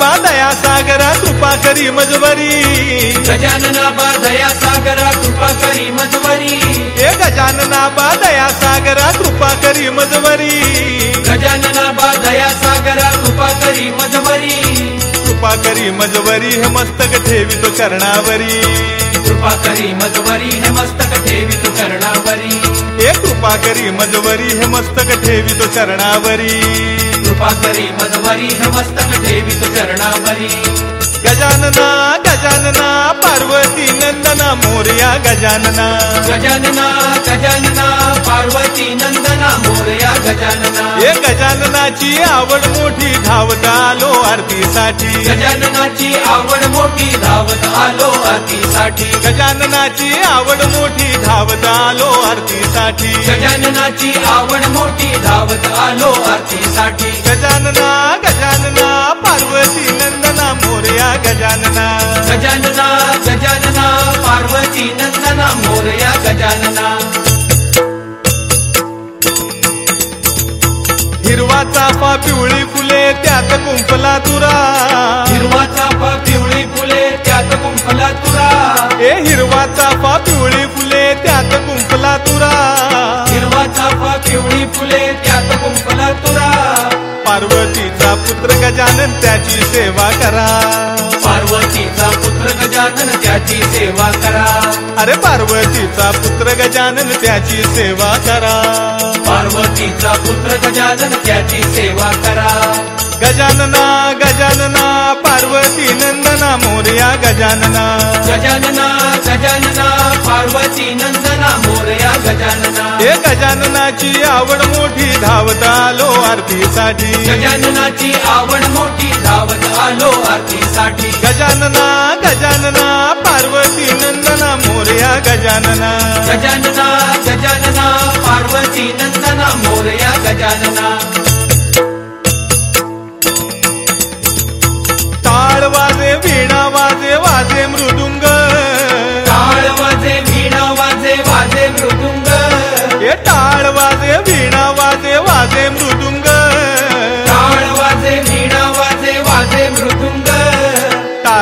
दया सागरा कृपा करी मजबरी. गजानना दया सागरा कृपा करी मजवरी हे गजानना दया सागरा कृपा करी मजबरी. गजानना दया सागरा कृपा करी मजवरी कृपा करी मजबरी हे मस्तक ठेवितो चरणावरी कृपा करी मजवरी हे मस्तक ठेवितो चरणावरी हे कृपा करी मजबरी हे मस्तक ठेवितो चरणावरी कृपा करी मजवरी हे मस्तक ठेवितो चरणावरी. गजानना गजानना पार्वती नंदना मोरया गजानना. गजानना गजानना पार्वती नंदना मोरया गजानना. हे गजाननाची आवड मोठी धावत आलो आरतीसाठी. गजाननाची आवड मोठी धावत आलो आरतीसाठी. गजाननाची आवड मोठी धावत आलो आरतीसाठी. गजाननाची आवड मोठी धावत आलो आरतीसाठी गजानना गजानना पार्वती नंदना मोरया गजानना. गजानना गजानना पार्वती नंदना मोरया गजानना. हिरवा चाफा पिवळी फुले त्यात कुंपला तुरा. पुत्र गजानन त्याची सेवा करा. पार्वतीचा पुत्र गजानन त्याची सेवा करा. अरे पार्वतीचा पुत्र गजानन त्याची सेवा करा. पार्वतीचा पुत्र गजानन त्याची सेवा करा. गजानना गजानना पार्वती नंदना मोरया गजानना. गजानना गजानना पार्वती नंदना मोरया गजानना. हे गजाननाची आवड मोठी धावत आलो आरतीसाठी. गजाननाची आवड मोठी धावत आलो आरतीसाठी. गजानना गजानना पार्वती नंदना मोरया गजानना. गजानना गजानना पार्वती नंदना मोरया गजानना.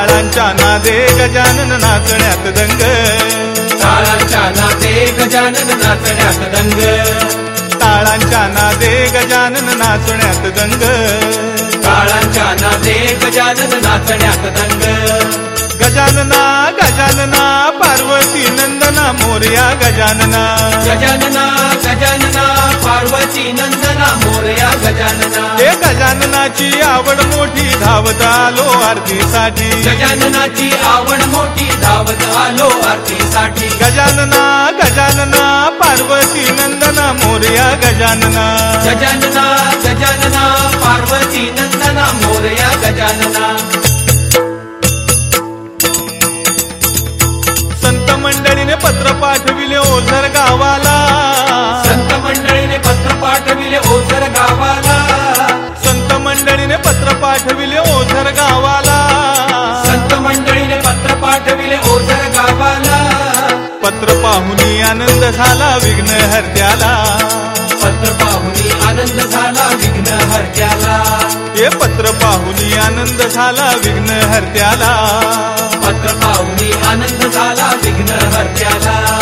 टाळांच्या नादे गजानन नाचण्यात दंग. टाळांच्या नाते गजानन नाचण्यात दंग. टाळांच्या नादे गजानन नाचण्यात दंग. टाळांच्या नाते गजानन नाचण्यात दंग. गजानना गजानना पार्वती नंदना मोरया गजानना. गजानना गजानना पार्वती नंदना मोरया गजानना. हे गजाननाची आवड मोठी धावत आलो आरतीसाठी. गजाननाची आवड मोठी धावत आलो आरतीसाठी. गजानना गजानना पार्वती नंदना मोरया गजानना. गजानना गजानना पार्वती नंदना मोरया गजानना. आनंद झाला विघ्न हरत्याला. पत्र पाहुनी आनंद झाला विघ्न हरत्याला. हे पत्र पाहुनी आनंद झाला विघ्न हरत्याला. पत्र पाहुनी आनंद झाला विघ्न हरत्याला.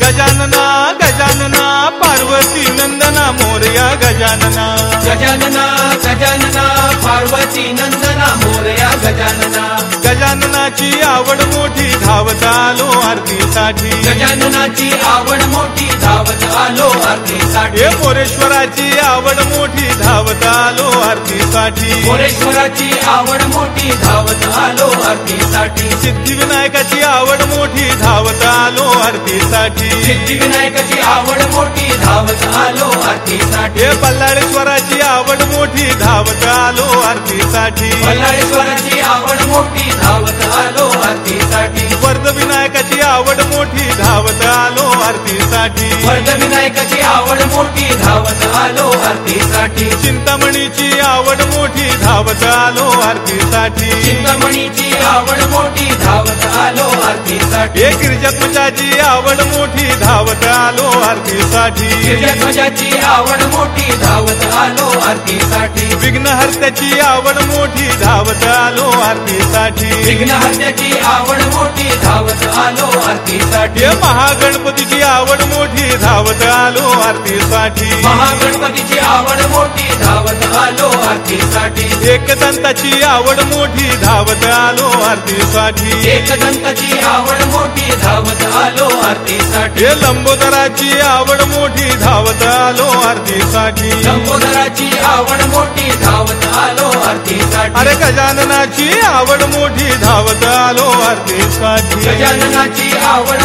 गजानना गजानना पार्वती नंदना मोरया गजानना. गजानना गजानना पार्वती नंदना मोरया गजानना. गजाननाची आवड मोठी धावत आलो आरतीसाठी. गजाननाची आवड मोठी धावत आलो आरतीसाठी. मोरेश्वराची आवड मोठी धावत आलो आरतीसाठी. मोरेश्वराची आवड मोठी धावत आलो आरतीसाठी. सिद्धिविनायकाची आवड मोठी धावत आलो आरतीसाठी. सिद्धिविनायकाची आवड मोठी धावत आलो आरतीसाठी. बल्लाळेश्वराची आवड मोठी धावत आलो आरतीसाठी. बल्लाळेश्वराची आवड मोठी धावत आलो आरतीसाठी. वर्ध विनायकाची आवड मोठी धावत आलो आरतीसाठी. वर्धविनायकाची आवड मोठी धावत आलो आरतीसाठी. चिंतामणीची आवड मोठी धावत आलो आरतीसाठी. चिंतामणीची आवड मोठी आरतीसाठी. एक गिरिजात्मजाची आवड मोठी धावत आलो आरतीसाठी. ध्वजाची आवड मोठी धावत आलो आरतीसाठी. विघ्नहर्त्याची आवड मोठी धावत आलो आरतीसाठी. विघ्नहत्याची आवड मोठी धावत आलो आरतीसाठी. महागणपतीची आवड मोठी धावत आलो आरतीसाठी. महागणपतीची आवड मोठी आलो आरतीसाठी. एकदंताची आवड मोठी धावत आलो आरतीसाठी. एकदंताची आवड मोठी धावत आलो आरतीसाठी. लंबोदराची आवड मोठी धावत आलो आरतीसाठी. लंबोदराची आवड मोठी धावत आलो आरतीसाठी. अरे गजाननाची आवड मोठी धावत आलो आरतीसाठी. गजाननाची आवड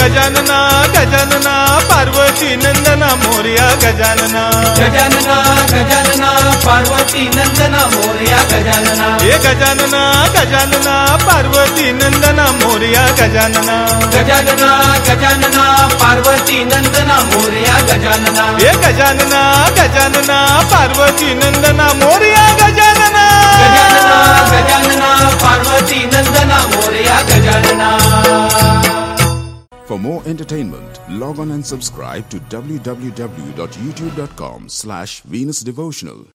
गजानना गजानना पार्वती नंदना मोरिया गजानना। गजानना गजानना पार्वती नंदना मोरया गजानना। हे गजानना गजानना पार्वती नंदना मोर्या गजानना। गजानना गजानना पार्वती नंदना मोरया गजानना। हे गजानना गजानना पार्वती नंदना Moriya Gajanana Gajanana log on and subscribe to www.youtube.com slash Venus Devotional.